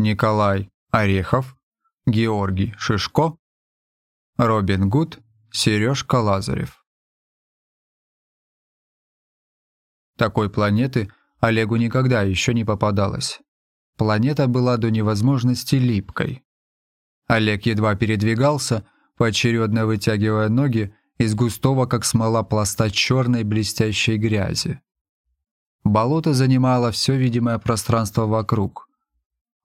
Николай Орехов, Георгий Шишко, Робин Гуд, Сережка Лазарев. Такой планеты Олегу никогда еще не попадалось. Планета была до невозможности липкой. Олег едва передвигался, поочередно вытягивая ноги из густого, как смола, пласта черной блестящей грязи. Болото занимало все видимое пространство вокруг,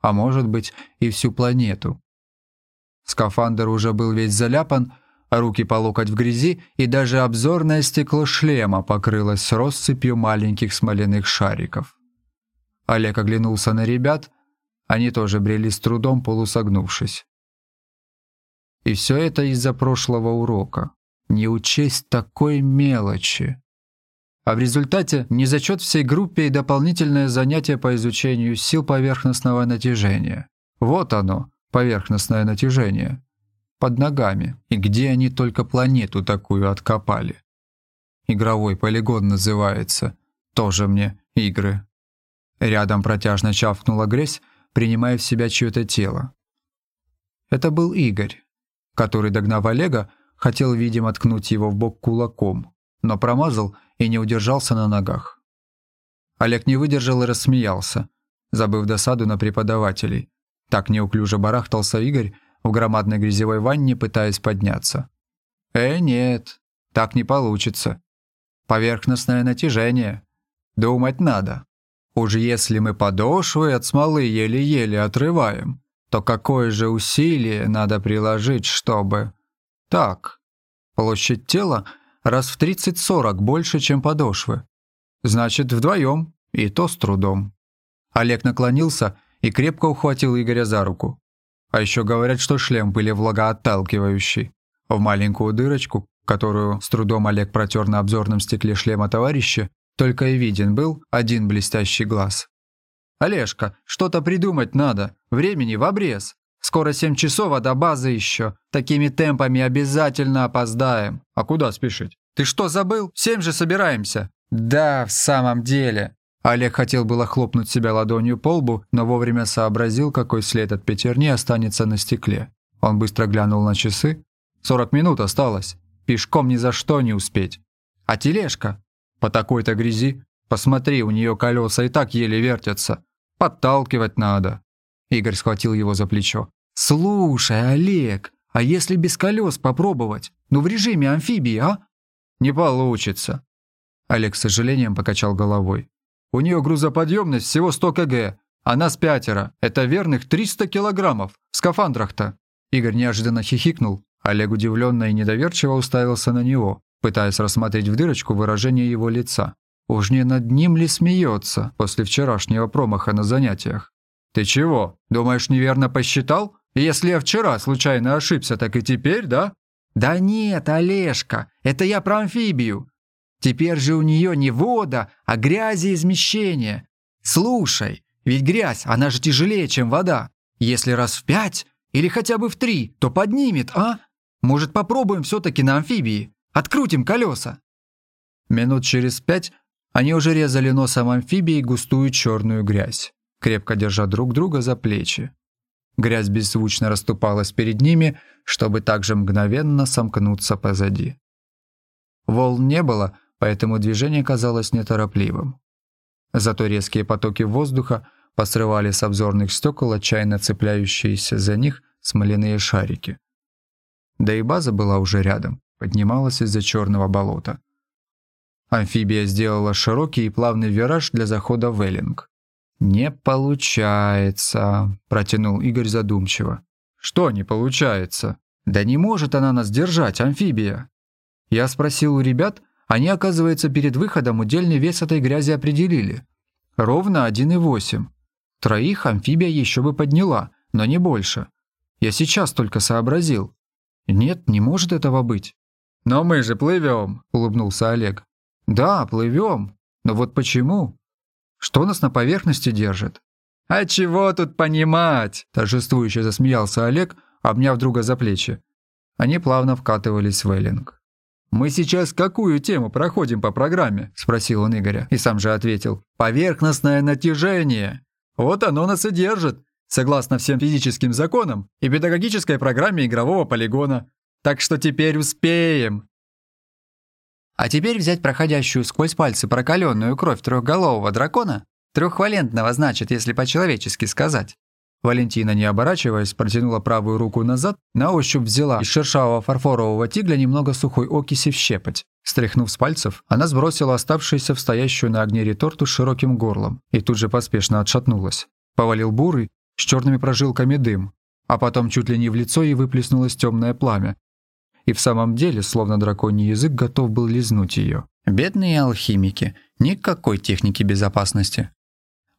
а может быть и всю планету. Скафандр уже был весь заляпан, а руки по локоть в грязи, и даже обзорное стекло шлема покрылось россыпью маленьких смоляных шариков. Олег оглянулся на ребят, они тоже брели с трудом, полусогнувшись. И все это из-за прошлого урока. Не учесть такой мелочи. А в результате незачет всей группе и дополнительное занятие по изучению сил поверхностного натяжения. Вот оно, поверхностное натяжение. Под ногами. И где они только планету такую откопали. Игровой полигон называется. Тоже мне игры. Рядом протяжно чавкнула грязь, принимая в себя чье-то тело. Это был Игорь, который, догнав Олега, хотел, видимо, ткнуть его в бок кулаком, но промазал и не удержался на ногах. Олег не выдержал и рассмеялся, забыв досаду на преподавателей. Так неуклюже барахтался Игорь в громадной грязевой ванне, пытаясь подняться. «Э, нет, так не получится. Поверхностное натяжение. Думать надо. Уж если мы подошвы от смолы еле-еле отрываем, то какое же усилие надо приложить, чтобы... Так, площадь тела раз в 30-40 больше, чем подошвы. Значит, вдвоем, и то с трудом. Олег наклонился и крепко ухватил Игоря за руку. А еще говорят, что шлем были влагоотталкивающий. В маленькую дырочку, которую с трудом Олег протер на обзорном стекле шлема товарища, только и виден был один блестящий глаз. «Олежка, что-то придумать надо. Времени в обрез. Скоро семь часов, а до базы еще. Такими темпами обязательно опоздаем. А куда спешить? Ты что, забыл? Семь же собираемся». «Да, в самом деле». Олег хотел было хлопнуть себя ладонью по лбу, но вовремя сообразил, какой след от пятерни останется на стекле. Он быстро глянул на часы. «Сорок минут осталось. Пешком ни за что не успеть. А тележка? По такой-то грязи Посмотри, у нее колеса и так еле вертятся. Подталкивать надо». Игорь схватил его за плечо. «Слушай, Олег, а если без колес попробовать? Ну в режиме амфибии, а?» «Не получится». Олег с сожалением покачал головой. «У нее грузоподъемность всего 100 кг, а нас пятеро. Это верных 300 килограммов. В скафандрах-то». Игорь неожиданно хихикнул. Олег удивленно и недоверчиво уставился на него, пытаясь рассмотреть в дырочку выражение его лица. Уж не над ним ли смеется после вчерашнего промаха на занятиях? «Ты чего, думаешь, неверно посчитал? Если я вчера случайно ошибся, так и теперь, да?» «Да нет, Олежка, это я про амфибию. Теперь же у нее не вода, а грязи измещение. Слушай, ведь грязь, она же тяжелее, чем вода. Если раз в пять или хотя бы в три, то поднимет, а? Может, попробуем все-таки на амфибии? Открутим колеса?» Минут через пять они уже резали носом амфибии густую черную грязь, крепко держа друг друга за плечи. Грязь беззвучно расступалась перед ними, чтобы также мгновенно сомкнуться позади. Волн не было, поэтому движение казалось неторопливым. Зато резкие потоки воздуха посрывали с обзорных стекол отчаянно цепляющиеся за них смоляные шарики. Да и база была уже рядом, поднималась из-за черного болота. Амфибия сделала широкий и плавный вираж для захода в Эллинг. «Не получается», – протянул Игорь задумчиво. «Что не получается?» «Да не может она нас держать, амфибия!» Я спросил у ребят, они, оказывается, перед выходом удельный вес этой грязи определили. Ровно 1,8. Троих амфибия еще бы подняла, но не больше. Я сейчас только сообразил. Нет, не может этого быть. «Но мы же плывем», – улыбнулся Олег. Да, плывем. Но вот почему? Что нас на поверхности держит? А чего тут понимать? Торжествующе засмеялся Олег, обняв друга за плечи. Они плавно вкатывались в эллинг. «Мы сейчас какую тему проходим по программе?» – спросил он Игоря, и сам же ответил. «Поверхностное натяжение. Вот оно нас и держит. согласно всем физическим законам и педагогической программе игрового полигона. Так что теперь успеем. А теперь взять проходящую сквозь пальцы прокаленную кровь трехголового дракона, трехвалентного значит, если по-человечески сказать. Валентина, не оборачиваясь, протянула правую руку назад, на ощупь взяла из шершавого фарфорового тигля немного сухой окиси в щепоть. Стряхнув с пальцев, она сбросила оставшуюся в стоящую на огне реторту широким горлом и тут же поспешно отшатнулась. Повалил бурый, с черными прожилками дым, а потом чуть ли не в лицо ей выплеснулось темное пламя. И в самом деле, словно драконий язык готов был лизнуть ее. Бедные алхимики, никакой техники безопасности.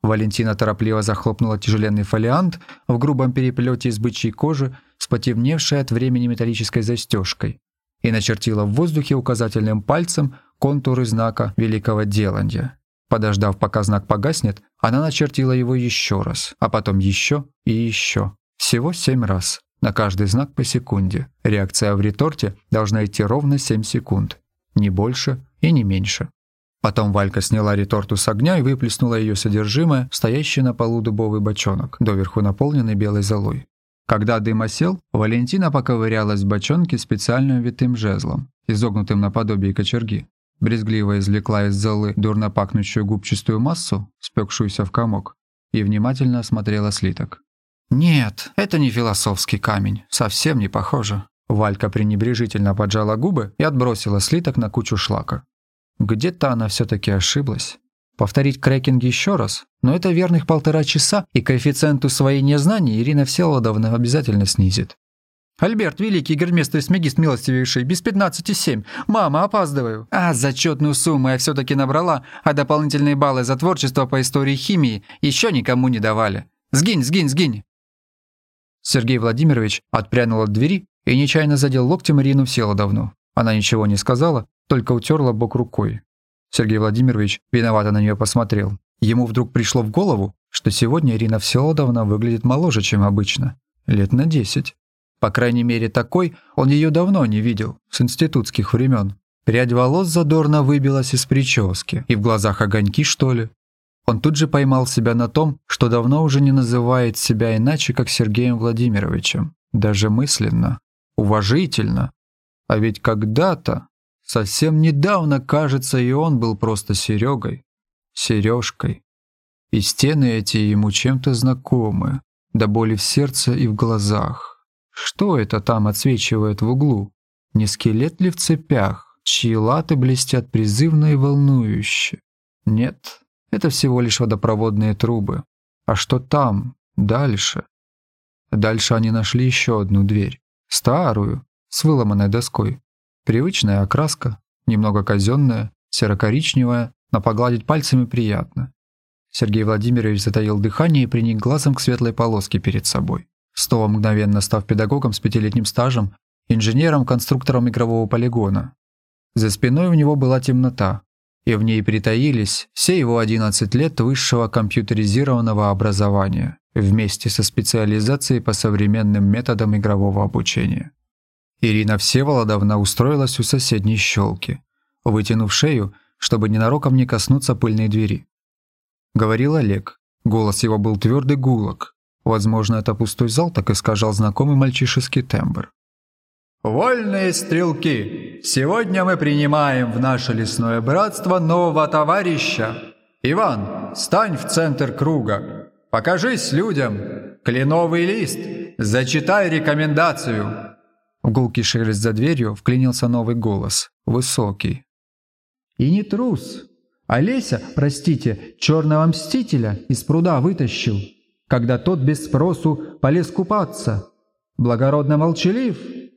Валентина торопливо захлопнула тяжеленный фолиант в грубом переплете из бычьей кожи с потемневшей от времени металлической застежкой и начертила в воздухе указательным пальцем контуры знака великого деланья. Подождав, пока знак погаснет, она начертила его еще раз, а потом еще и еще. Всего семь раз. На каждый знак по секунде. Реакция в реторте должна идти ровно 7 секунд. Не больше и не меньше. Потом Валька сняла реторту с огня и выплеснула ее содержимое в стоящий на полу дубовый бочонок, доверху наполненный белой золой. Когда дым осел, Валентина поковырялась в бочонке специальным витым жезлом, изогнутым наподобие кочерги. Брезгливо извлекла из золы дурно пахнущую губчатую массу, спекшуюся в комок, и внимательно осмотрела слиток. «Нет, это не философский камень, совсем не похоже». Валька пренебрежительно поджала губы и отбросила слиток на кучу шлака. Где-то она все-таки ошиблась. Повторить крекинг еще раз? Но это верных полтора часа, и коэффициент усвоения знаний Ирина Всеволодовна обязательно снизит. «Альберт, великий герместр смегист милостивейший, без пятнадцати семь. Мама, опаздываю». «А, зачетную сумму я все-таки набрала, а дополнительные баллы за творчество по истории химии еще никому не давали. Сгинь, сгинь, сгинь». Сергей Владимирович отпрянул от двери и нечаянно задел локтем Ирину Всеволодовну. Она ничего не сказала, только утерла бок рукой. Сергей Владимирович виновато на нее посмотрел. Ему вдруг пришло в голову, что сегодня Ирина Всеволодовна выглядит моложе, чем обычно. Лет на десять. По крайней мере, такой он ее давно не видел, с институтских времен. Прядь волос задорно выбилась из прически, и в глазах огоньки, что ли. Он тут же поймал себя на том, что давно уже не называет себя иначе, как Сергеем Владимировичем. Даже мысленно. Уважительно. А ведь когда-то Совсем недавно, кажется, и он был просто Серегой, Сережкой. И стены эти ему чем-то знакомы, до боли в сердце и в глазах. Что это там отсвечивает в углу? Не скелет ли в цепях, чьи латы блестят призывно и волнующе? Нет, это всего лишь водопроводные трубы. А что там, дальше? Дальше они нашли еще одну дверь, старую, с выломанной доской. Привычная окраска, немного казенная, серо-коричневая, но погладить пальцами приятно. Сергей Владимирович затаил дыхание и приник глазом к светлой полоске перед собой. Снова мгновенно став педагогом с пятилетним стажем, инженером-конструктором игрового полигона. За спиной у него была темнота, и в ней притаились все его 11 лет высшего компьютеризированного образования вместе со специализацией по современным методам игрового обучения. Ирина Всеволодовна устроилась у соседней щелки, вытянув шею, чтобы ненароком не коснуться пыльной двери. Говорил Олег. Голос его был твердый гулок. Возможно, это пустой зал так искажал знакомый мальчишеский тембр. «Вольные стрелки! Сегодня мы принимаем в наше лесное братство нового товарища. Иван, стань в центр круга. Покажись людям. Кленовый лист. Зачитай рекомендацию. В гулкий шелест за дверью вклинился новый голос, высокий. «И не трус. Олеся, простите, черного мстителя из пруда вытащил, когда тот без спросу полез купаться. Благородно молчалив,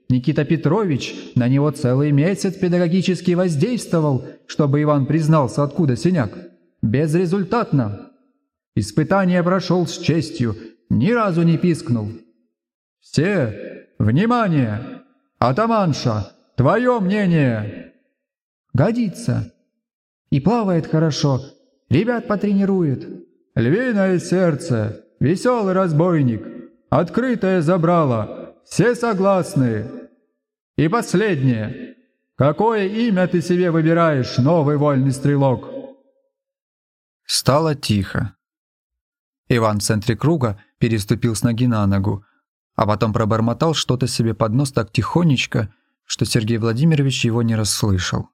Никита Петрович на него целый месяц педагогически воздействовал, чтобы Иван признался, откуда синяк. Безрезультатно. Испытание прошел с честью, ни разу не пискнул. Все, внимание! «Атаманша, твое мнение!» «Годится. И плавает хорошо. Ребят потренирует». «Львиное сердце, веселый разбойник, открытое забрало, все согласны. И последнее. Какое имя ты себе выбираешь, новый вольный стрелок?» Стало тихо. Иван в центре круга переступил с ноги на ногу, а потом пробормотал что-то себе под нос так тихонечко, что Сергей Владимирович его не расслышал.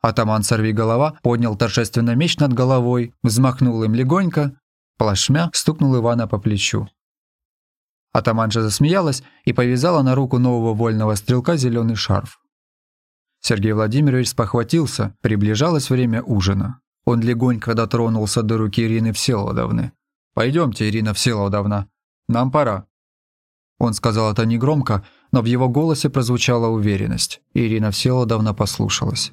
Атаман голова поднял торжественно меч над головой, взмахнул им легонько, плашмя стукнул Ивана по плечу. Атаманша засмеялась и повязала на руку нового вольного стрелка зеленый шарф. Сергей Владимирович спохватился, приближалось время ужина. Он легонько дотронулся до руки Ирины Всеволодовны. «Пойдемте, Ирина Всеволодовна, нам пора». Он сказал это негромко, но в его голосе прозвучала уверенность, и Ирина Всеволодовна послушалась.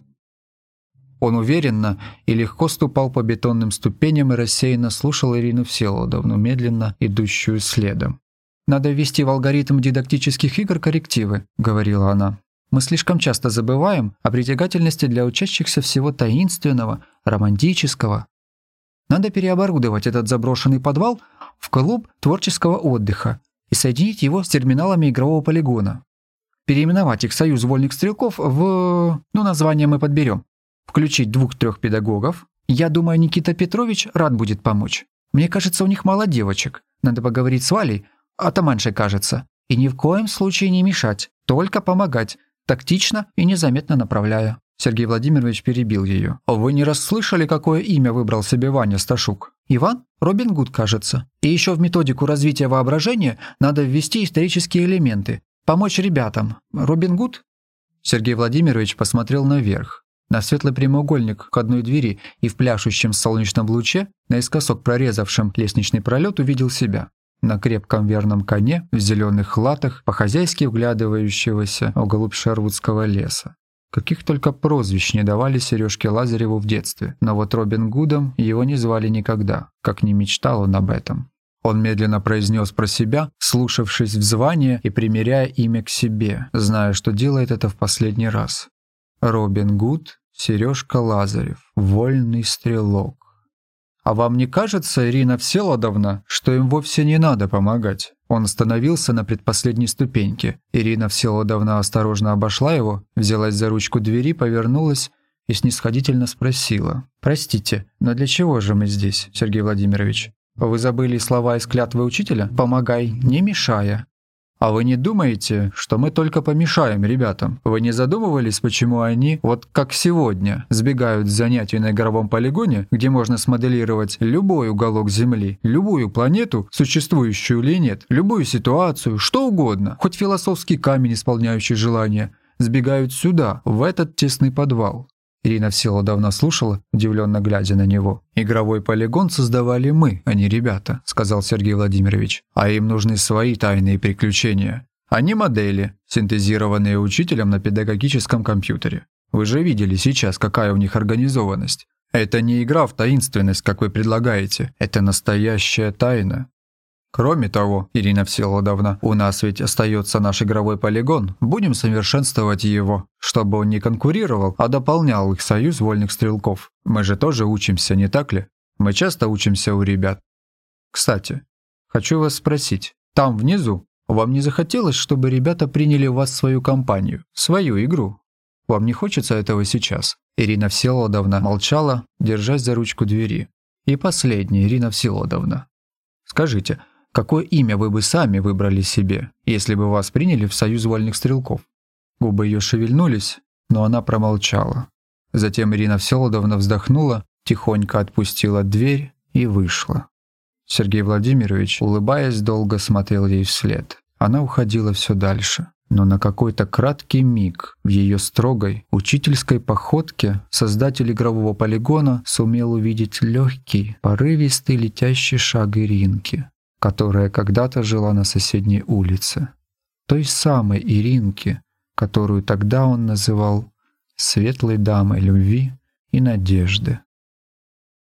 Он уверенно и легко ступал по бетонным ступеням и рассеянно слушал Ирину Всеволодовну, медленно идущую следом. «Надо ввести в алгоритм дидактических игр коррективы», — говорила она. «Мы слишком часто забываем о притягательности для учащихся всего таинственного, романтического. Надо переоборудовать этот заброшенный подвал в клуб творческого отдыха и соединить его с терминалами игрового полигона. Переименовать их «Союз вольных стрелков» в... ну, название мы подберем. Включить двух-трех педагогов. Я думаю, Никита Петрович рад будет помочь. Мне кажется, у них мало девочек. Надо поговорить с Валей, атаманшей кажется. И ни в коем случае не мешать, только помогать, тактично и незаметно направляя. Сергей Владимирович перебил ее. «Вы не расслышали, какое имя выбрал себе Ваня Сташук?» «Иван? Робин Гуд, кажется. И еще в методику развития воображения надо ввести исторические элементы. Помочь ребятам. Робин Гуд?» Сергей Владимирович посмотрел наверх. На светлый прямоугольник к одной двери и в пляшущем солнечном луче, наискосок прорезавшем лестничный пролет, увидел себя. На крепком верном коне, в зеленых латах, по-хозяйски вглядывающегося вглубь Шервудского леса. Каких только прозвищ не давали Сережке Лазареву в детстве, но вот Робин Гудом его не звали никогда, как не мечтал он об этом. Он медленно произнес про себя, слушавшись в звание и примеряя имя к себе, зная, что делает это в последний раз. Робин Гуд, Сережка Лазарев, вольный стрелок. А вам не кажется, Ирина Всеволодовна, что им вовсе не надо помогать? Он остановился на предпоследней ступеньке. Ирина Всеволодовна осторожно обошла его, взялась за ручку двери, повернулась и снисходительно спросила. «Простите, но для чего же мы здесь, Сергей Владимирович? Вы забыли слова из клятвы учителя? Помогай, не мешая. А вы не думаете, что мы только помешаем ребятам? Вы не задумывались, почему они, вот как сегодня, сбегают с занятий на игровом полигоне, где можно смоделировать любой уголок Земли, любую планету, существующую или нет, любую ситуацию, что угодно, хоть философский камень, исполняющий желания, сбегают сюда, в этот тесный подвал? Ирина давно слушала, удивленно глядя на него. «Игровой полигон создавали мы, а не ребята», — сказал Сергей Владимирович. «А им нужны свои тайные приключения. Они модели, синтезированные учителем на педагогическом компьютере. Вы же видели сейчас, какая у них организованность. Это не игра в таинственность, как вы предлагаете. Это настоящая тайна. Кроме того, Ирина Всеволодовна, у нас ведь остается наш игровой полигон. Будем совершенствовать его, чтобы он не конкурировал, а дополнял их союз вольных стрелков. Мы же тоже учимся, не так ли? Мы часто учимся у ребят. Кстати, хочу вас спросить, там внизу вам не захотелось, чтобы ребята приняли вас в свою компанию, свою игру? Вам не хочется этого сейчас? Ирина Всеволодовна молчала, держась за ручку двери. И последняя, Ирина Всеволодовна. Скажите, Какое имя вы бы сами выбрали себе, если бы вас приняли в союз вольных стрелков? Губы ее шевельнулись, но она промолчала. Затем Ирина Всеволодовна вздохнула, тихонько отпустила дверь и вышла. Сергей Владимирович, улыбаясь, долго смотрел ей вслед. Она уходила все дальше. Но на какой-то краткий миг в ее строгой учительской походке создатель игрового полигона сумел увидеть легкий, порывистый летящий шаг Иринки которая когда-то жила на соседней улице. Той самой Иринки, которую тогда он называл «светлой дамой любви и надежды».